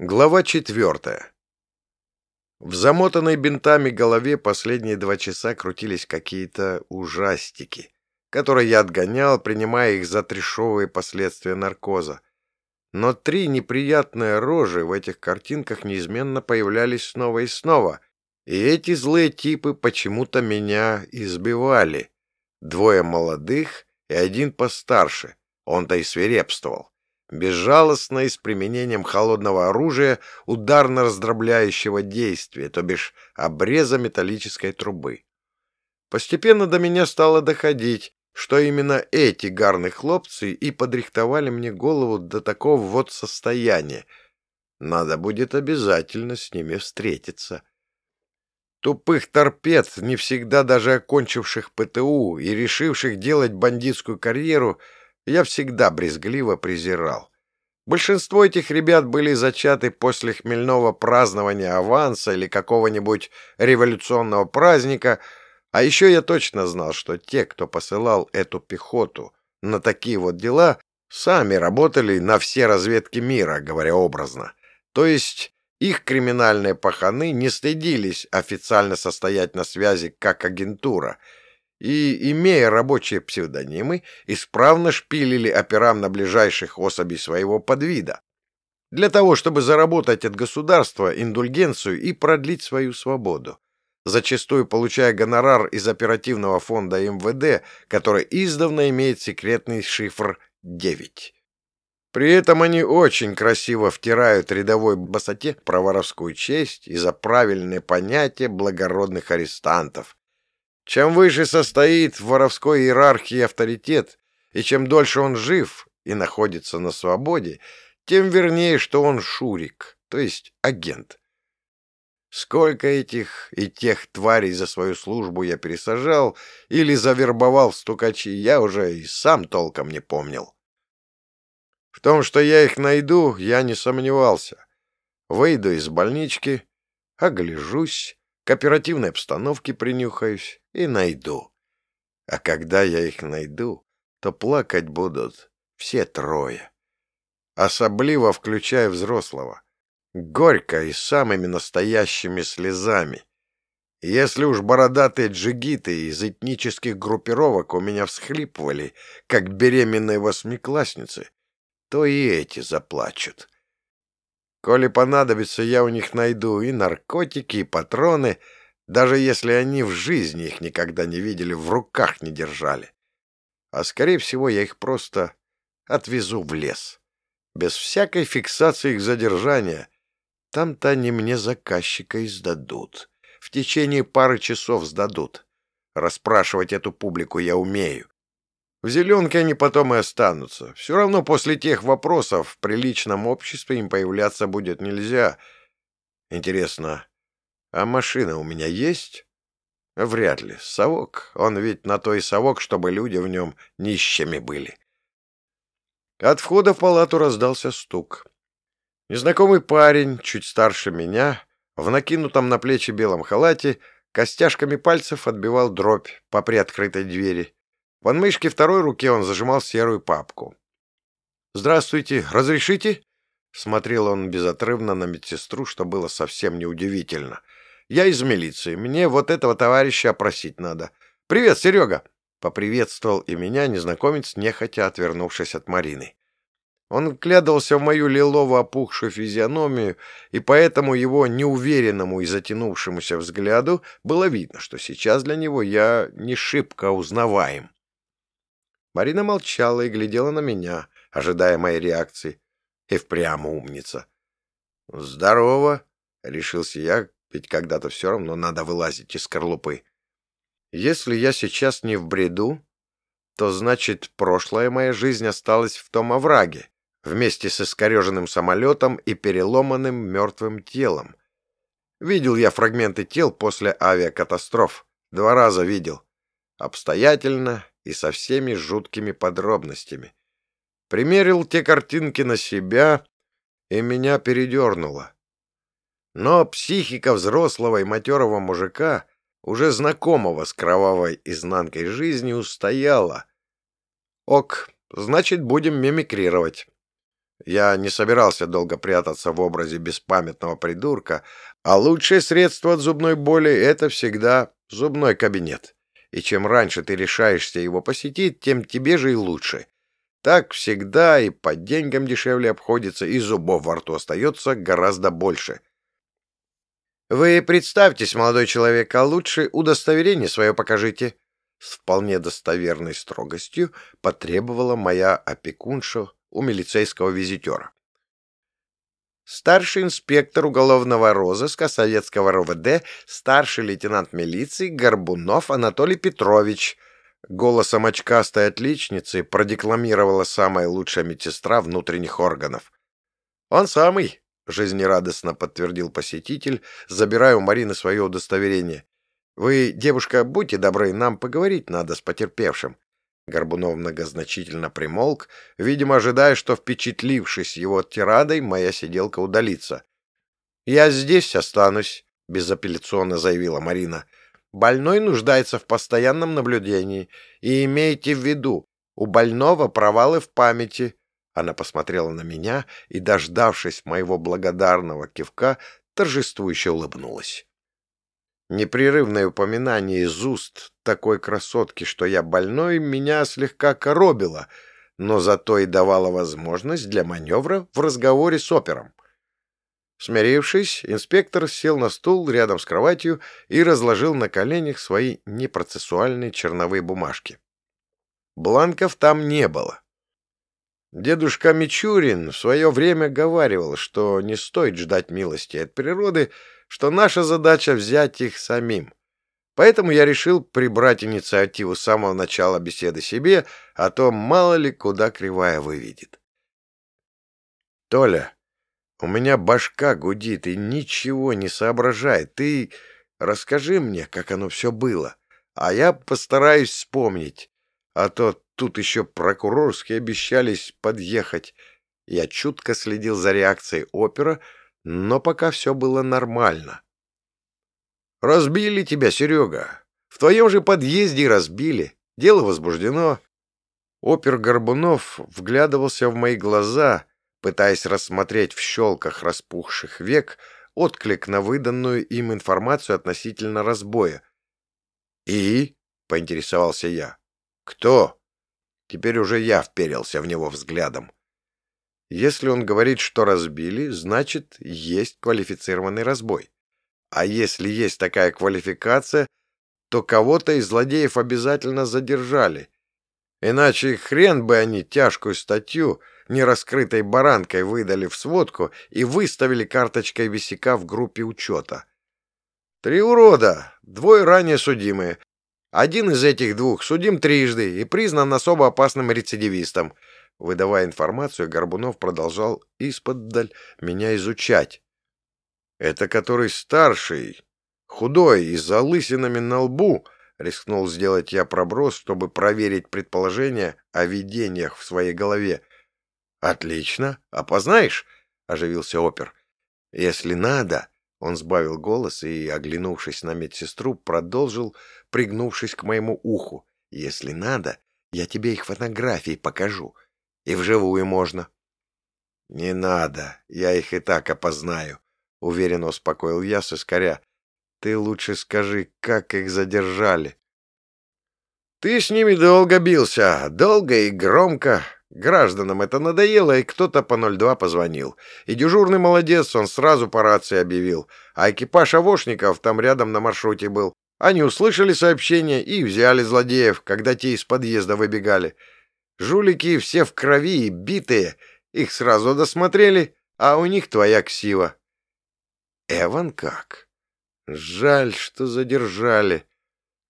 Глава четвертая. В замотанной бинтами голове последние два часа крутились какие-то ужастики, которые я отгонял, принимая их за трешовые последствия наркоза. Но три неприятные рожи в этих картинках неизменно появлялись снова и снова, и эти злые типы почему-то меня избивали. Двое молодых и один постарше, он-то и свирепствовал безжалостно и с применением холодного оружия ударно-раздробляющего действия, то бишь обреза металлической трубы. Постепенно до меня стало доходить, что именно эти гарные хлопцы и подрихтовали мне голову до такого вот состояния. Надо будет обязательно с ними встретиться. Тупых торпед, не всегда даже окончивших ПТУ и решивших делать бандитскую карьеру — я всегда брезгливо презирал. Большинство этих ребят были зачаты после хмельного празднования аванса или какого-нибудь революционного праздника, а еще я точно знал, что те, кто посылал эту пехоту на такие вот дела, сами работали на все разведки мира, говоря образно. То есть их криминальные паханы не стыдились официально состоять на связи как агентура — и, имея рабочие псевдонимы, исправно шпилили операм на ближайших особей своего подвида, для того, чтобы заработать от государства индульгенцию и продлить свою свободу, зачастую получая гонорар из оперативного фонда МВД, который издавна имеет секретный шифр 9. При этом они очень красиво втирают рядовой басоте про воровскую честь и за правильное понятие благородных арестантов, чем выше состоит в воровской иерархии авторитет, и чем дольше он жив и находится на свободе, тем вернее, что он шурик, то есть агент. Сколько этих и тех тварей за свою службу я пересажал или завербовал в стукачи, я уже и сам толком не помнил. В том, что я их найду, я не сомневался. Выйду из больнички, огляжусь, к оперативной обстановке принюхаюсь и найду. А когда я их найду, то плакать будут все трое. Особливо включая взрослого. Горько и самыми настоящими слезами. Если уж бородатые джигиты из этнических группировок у меня всхлипывали, как беременные восьмиклассницы, то и эти заплачут. Коли понадобится, я у них найду и наркотики, и патроны, даже если они в жизни их никогда не видели, в руках не держали. А скорее всего, я их просто отвезу в лес. Без всякой фиксации их задержания. Там-то они мне заказчика издадут. В течение пары часов сдадут. Расспрашивать эту публику я умею. В зеленке они потом и останутся. Все равно после тех вопросов в приличном обществе им появляться будет нельзя. Интересно, а машина у меня есть? Вряд ли. Совок. Он ведь на то и совок, чтобы люди в нем нищими были. От входа в палату раздался стук. Незнакомый парень, чуть старше меня, в накинутом на плечи белом халате, костяшками пальцев отбивал дробь по приоткрытой двери. Подмышке второй руки он зажимал серую папку. «Здравствуйте, разрешите?» Смотрел он безотрывно на медсестру, что было совсем неудивительно. «Я из милиции. Мне вот этого товарища опросить надо. Привет, Серега!» Поприветствовал и меня незнакомец, нехотя отвернувшись от Марины. Он вглядывался в мою лилово опухшую физиономию, и поэтому его неуверенному и затянувшемуся взгляду было видно, что сейчас для него я не шибко узнаваем. Марина молчала и глядела на меня, ожидая моей реакции. И впрямь умница. «Здорово!» — решился я, ведь когда-то все равно надо вылазить из скорлупы. «Если я сейчас не в бреду, то значит, прошлая моя жизнь осталась в том овраге, вместе с искореженным самолетом и переломанным мертвым телом. Видел я фрагменты тел после авиакатастроф. Два раза видел. Обстоятельно и со всеми жуткими подробностями. Примерил те картинки на себя, и меня передернуло. Но психика взрослого и матерого мужика, уже знакомого с кровавой изнанкой жизни, устояла. Ок, значит, будем мимикрировать. Я не собирался долго прятаться в образе беспамятного придурка, а лучшее средство от зубной боли — это всегда зубной кабинет. И чем раньше ты решаешься его посетить, тем тебе же и лучше. Так всегда и по деньгам дешевле обходится, и зубов во рту остается гораздо больше. «Вы представьтесь, молодой человек, а лучше удостоверение свое покажите», с вполне достоверной строгостью потребовала моя опекунша у милицейского визитера. Старший инспектор уголовного розыска советского РОВД, старший лейтенант милиции Горбунов Анатолий Петрович. Голосом очкастой отличницы продекламировала самая лучшая медсестра внутренних органов. «Он самый», — жизнерадостно подтвердил посетитель, забирая у Марины свое удостоверение. «Вы, девушка, будьте добры, нам поговорить надо с потерпевшим». Горбунов многозначительно примолк, видимо, ожидая, что, впечатлившись его тирадой, моя сиделка удалится. «Я здесь останусь», — безапелляционно заявила Марина. «Больной нуждается в постоянном наблюдении. И имейте в виду, у больного провалы в памяти». Она посмотрела на меня и, дождавшись моего благодарного кивка, торжествующе улыбнулась. Непрерывное упоминание из уст такой красотки, что я больной, меня слегка коробило, но зато и давало возможность для маневра в разговоре с опером. Смирившись, инспектор сел на стул рядом с кроватью и разложил на коленях свои непроцессуальные черновые бумажки. Бланков там не было. Дедушка Мичурин в свое время говаривал, что не стоит ждать милости от природы, что наша задача взять их самим. Поэтому я решил прибрать инициативу с самого начала беседы себе, а то мало ли куда кривая выведет. «Толя, у меня башка гудит и ничего не соображает. Ты расскажи мне, как оно все было, а я постараюсь вспомнить. А то тут еще прокурорские обещались подъехать». Я чутко следил за реакцией опера, но пока все было нормально. «Разбили тебя, Серега. В твоем же подъезде разбили. Дело возбуждено». Опер Горбунов вглядывался в мои глаза, пытаясь рассмотреть в щелках распухших век отклик на выданную им информацию относительно разбоя. «И?» — поинтересовался я. «Кто?» Теперь уже я вперился в него взглядом. Если он говорит, что разбили, значит, есть квалифицированный разбой. А если есть такая квалификация, то кого-то из злодеев обязательно задержали. Иначе хрен бы они тяжкую статью нераскрытой баранкой выдали в сводку и выставили карточкой висяка в группе учета. Три урода, двое ранее судимые. Один из этих двух судим трижды и признан особо опасным рецидивистом — Выдавая информацию, Горбунов продолжал исподдаль меня изучать. «Это который старший, худой и с залысинами на лбу», — рискнул сделать я проброс, чтобы проверить предположения о видениях в своей голове. «Отлично. Опознаешь?» — оживился опер. «Если надо...» — он сбавил голос и, оглянувшись на медсестру, продолжил, пригнувшись к моему уху. «Если надо, я тебе их фотографии покажу. И вживую можно. — Не надо, я их и так опознаю, — уверенно успокоил я соскоря. — Ты лучше скажи, как их задержали. — Ты с ними долго бился, долго и громко. Гражданам это надоело, и кто-то по 02 позвонил. И дежурный молодец, он сразу по рации объявил. А экипаж авошников там рядом на маршруте был. Они услышали сообщение и взяли злодеев, когда те из подъезда выбегали. Жулики все в крови и битые, их сразу досмотрели, а у них твоя ксива. Эван как? Жаль, что задержали.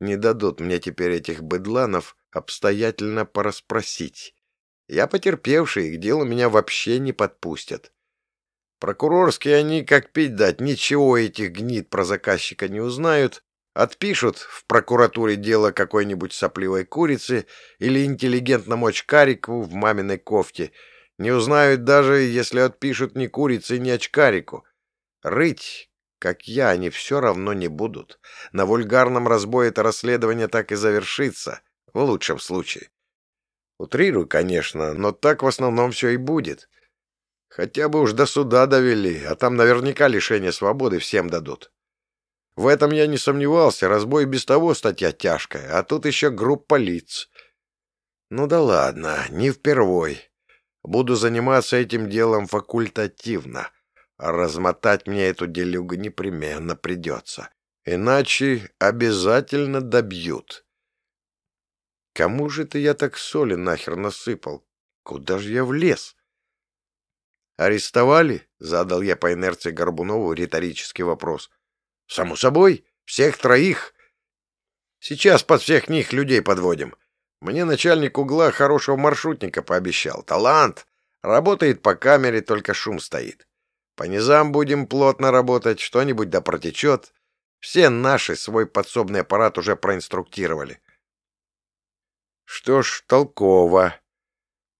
Не дадут мне теперь этих быдланов обстоятельно порасспросить. Я потерпевший, их дело меня вообще не подпустят. Прокурорские они, как пить дать, ничего этих гнид про заказчика не узнают, Отпишут в прокуратуре дело какой-нибудь сопливой курицы или интеллигентному очкарику в маминой кофте. Не узнают даже, если отпишут ни курице, ни очкарику. Рыть, как я, они все равно не будут. На вульгарном разбое это расследование так и завершится, в лучшем случае. Утрирую, конечно, но так в основном все и будет. Хотя бы уж до суда довели, а там наверняка лишение свободы всем дадут. В этом я не сомневался, разбой без того статья тяжкая, а тут еще группа лиц. Ну да ладно, не впервой. Буду заниматься этим делом факультативно, размотать мне эту делюгу непременно придется. Иначе обязательно добьют. Кому же ты я так соли нахер насыпал? Куда же я влез? «Арестовали?» — задал я по инерции Горбунову риторический вопрос. «Само собой, всех троих. Сейчас под всех них людей подводим. Мне начальник угла хорошего маршрутника пообещал. Талант. Работает по камере, только шум стоит. По низам будем плотно работать, что-нибудь да протечет. Все наши свой подсобный аппарат уже проинструктировали». «Что ж, толково»,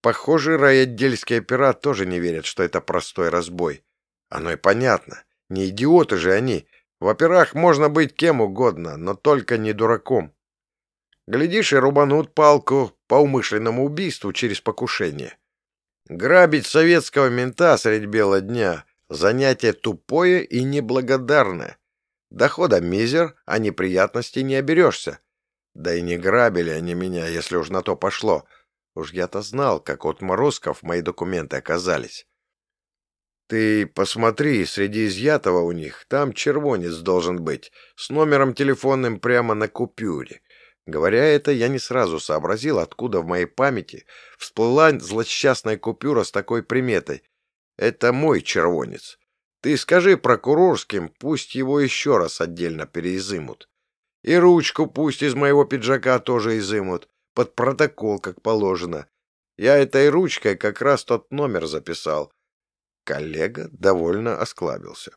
Похоже, райотдельские опера тоже не верят, что это простой разбой. Оно и понятно. Не идиоты же они. В операх можно быть кем угодно, но только не дураком. Глядишь, и рубанут палку по умышленному убийству через покушение. Грабить советского мента средь бела дня — занятие тупое и неблагодарное. Дохода мизер, а неприятностей не оберешься. Да и не грабили они меня, если уж на то пошло — Уж я-то знал, как от Морозков мои документы оказались. Ты посмотри, среди изъятого у них, там червонец должен быть, с номером телефонным прямо на купюре. Говоря это, я не сразу сообразил, откуда в моей памяти всплыла злосчастная купюра с такой приметой. Это мой червонец. Ты скажи прокурорским, пусть его еще раз отдельно переизымут. И ручку пусть из моего пиджака тоже изымут под протокол, как положено. Я этой ручкой как раз тот номер записал. Коллега довольно осклабился.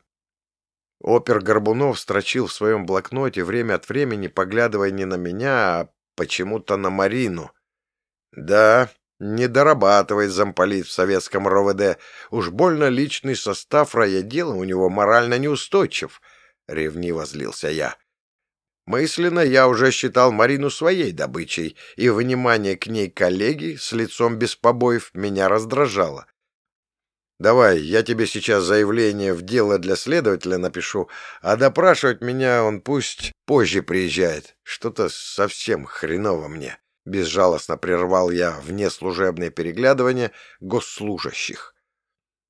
Опер Горбунов строчил в своем блокноте, время от времени поглядывая не на меня, а почему-то на Марину. Да, не дорабатывает замполит в советском РОВД. Уж больно личный состав райотдела у него морально неустойчив. Ревниво злился я. Мысленно я уже считал Марину своей добычей, и внимание к ней коллеги с лицом без побоев меня раздражало. «Давай, я тебе сейчас заявление в дело для следователя напишу, а допрашивать меня он пусть позже приезжает. Что-то совсем хреново мне». Безжалостно прервал я внеслужебное переглядывание госслужащих.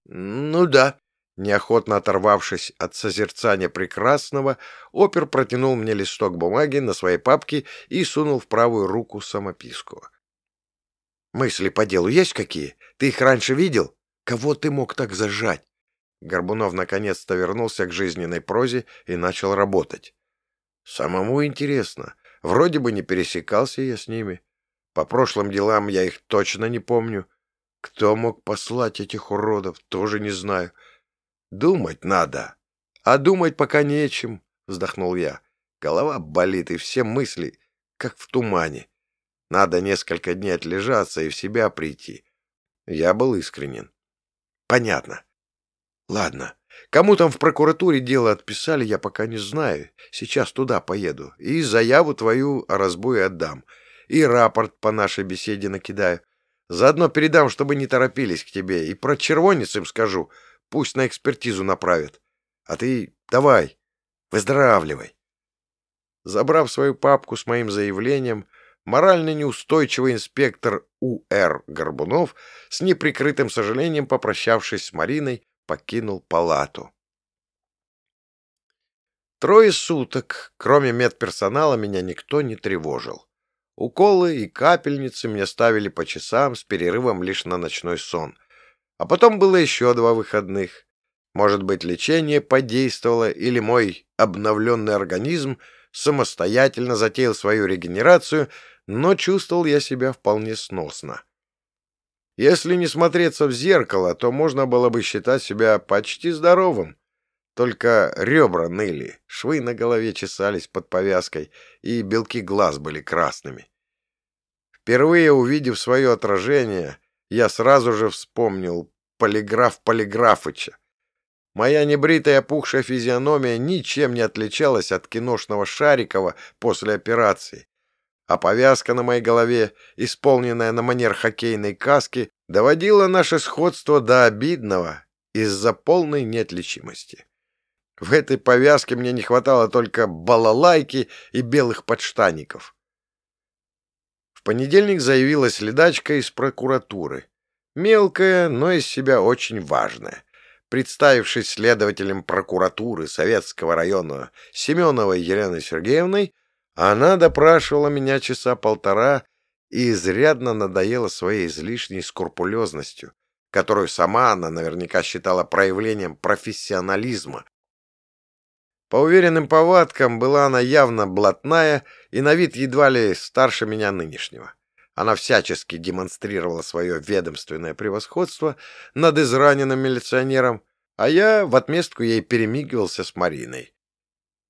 «Ну да», Неохотно оторвавшись от созерцания прекрасного, опер протянул мне листок бумаги на своей папке и сунул в правую руку самописку. «Мысли по делу есть какие? Ты их раньше видел? Кого ты мог так зажать?» Горбунов наконец-то вернулся к жизненной прозе и начал работать. «Самому интересно. Вроде бы не пересекался я с ними. По прошлым делам я их точно не помню. Кто мог послать этих уродов, тоже не знаю». Думать надо. А думать пока нечем, вздохнул я. Голова болит, и все мысли, как в тумане. Надо несколько дней отлежаться и в себя прийти. Я был искренен. Понятно. Ладно. Кому там в прокуратуре дело отписали, я пока не знаю. Сейчас туда поеду. И заяву твою о разбое отдам. И рапорт по нашей беседе накидаю. Заодно передам, чтобы не торопились к тебе. И про червонец им скажу. Пусть на экспертизу направят. А ты давай, выздоравливай. Забрав свою папку с моим заявлением, морально неустойчивый инспектор У.Р. Горбунов, с неприкрытым сожалением попрощавшись с Мариной, покинул палату. Трое суток, кроме медперсонала, меня никто не тревожил. Уколы и капельницы мне ставили по часам с перерывом лишь на ночной сон. А потом было еще два выходных. Может быть, лечение подействовало, или мой обновленный организм самостоятельно затеял свою регенерацию, но чувствовал я себя вполне сносно. Если не смотреться в зеркало, то можно было бы считать себя почти здоровым. Только ребра ныли, швы на голове чесались под повязкой, и белки глаз были красными. Впервые увидев свое отражение, я сразу же вспомнил полиграф Полиграфыча. Моя небритая опухшая физиономия ничем не отличалась от киношного Шарикова после операции, а повязка на моей голове, исполненная на манер хоккейной каски, доводило наше сходство до обидного из-за полной неотличимости. В этой повязке мне не хватало только балалайки и белых подштаников. В понедельник заявилась ледачка из прокуратуры. Мелкая, но из себя очень важная. Представившись следователем прокуратуры Советского района Семеновой Еленой Сергеевной, она допрашивала меня часа полтора и изрядно надоела своей излишней скрупулезностью, которую сама она наверняка считала проявлением профессионализма. По уверенным повадкам была она явно блатная и на вид едва ли старше меня нынешнего. Она всячески демонстрировала свое ведомственное превосходство над израненным милиционером, а я в отместку ей перемигивался с Мариной.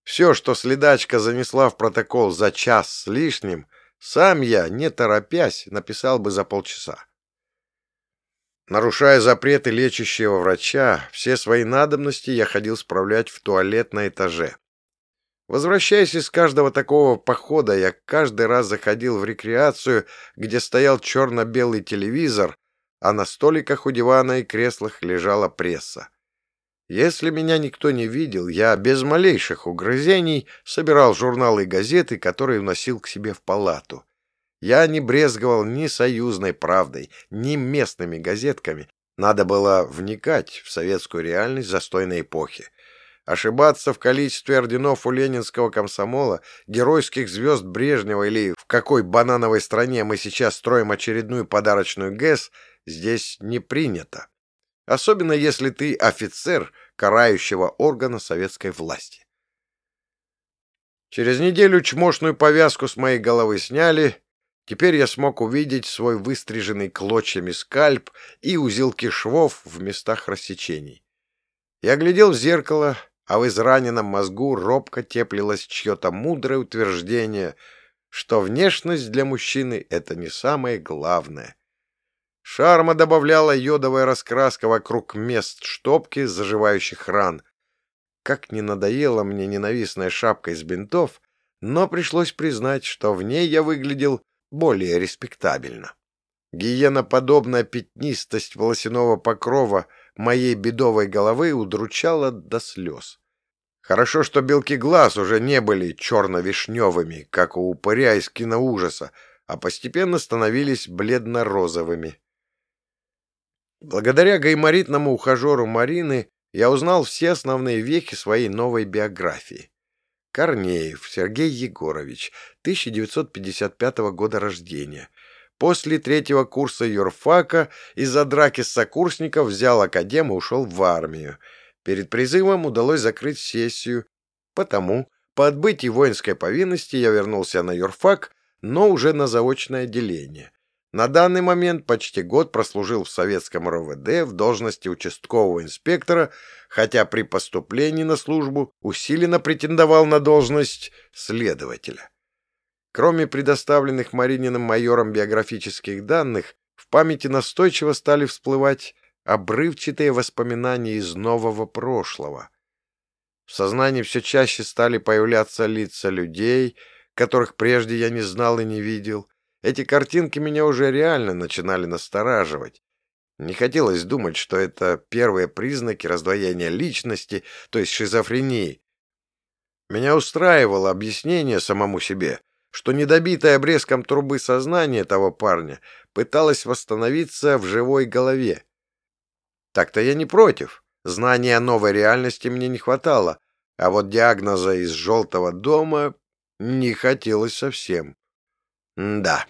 Все, что следачка занесла в протокол за час с лишним, сам я, не торопясь, написал бы за полчаса. Нарушая запреты лечащего врача, все свои надобности я ходил справлять в туалет на этаже. Возвращаясь из каждого такого похода, я каждый раз заходил в рекреацию, где стоял черно-белый телевизор, а на столиках у дивана и креслах лежала пресса. Если меня никто не видел, я без малейших угрызений собирал журналы и газеты, которые вносил к себе в палату. Я не брезговал ни союзной правдой, ни местными газетками. Надо было вникать в советскую реальность застойной эпохи. Ошибаться в количестве орденов у ленинского комсомола, геройских звезд Брежнева или в какой банановой стране мы сейчас строим очередную подарочную ГЭС здесь не принято. Особенно если ты офицер карающего органа советской власти. Через неделю чмошную повязку с моей головы сняли. Теперь я смог увидеть свой выстриженный клочьями скальп и узелки швов в местах рассечений. Я глядел в зеркало, а в израненном мозгу робко теплилось чье-то мудрое утверждение, что внешность для мужчины — это не самое главное. Шарма добавляла йодовая раскраска вокруг мест штопки заживающих ран. Как не надоела мне ненавистная шапка из бинтов, но пришлось признать, что в ней я выглядел более респектабельно. Гиеноподобная пятнистость волосяного покрова — моей бедовой головы удручало до слез. Хорошо, что белки глаз уже не были черно-вишневыми, как у упыря из киноужаса, а постепенно становились бледно-розовыми. Благодаря гайморитному ухажеру Марины я узнал все основные вехи своей новой биографии. Корнеев Сергей Егорович, 1955 года рождения, После третьего курса юрфака из-за драки с сокурсников взял академ и ушел в армию. Перед призывом удалось закрыть сессию. Потому, по отбытии воинской повинности, я вернулся на юрфак, но уже на заочное отделение. На данный момент почти год прослужил в советском РОВД в должности участкового инспектора, хотя при поступлении на службу усиленно претендовал на должность следователя. Кроме предоставленных Марининым майором биографических данных, в памяти настойчиво стали всплывать обрывчатые воспоминания из нового прошлого. В сознании все чаще стали появляться лица людей, которых прежде я не знал и не видел. Эти картинки меня уже реально начинали настораживать. Не хотелось думать, что это первые признаки раздвоения личности, то есть шизофрении. Меня устраивало объяснение самому себе, что недобитое обрезком трубы сознание того парня пыталось восстановиться в живой голове. Так-то я не против. Знания новой реальности мне не хватало, а вот диагноза из желтого дома не хотелось совсем. Да.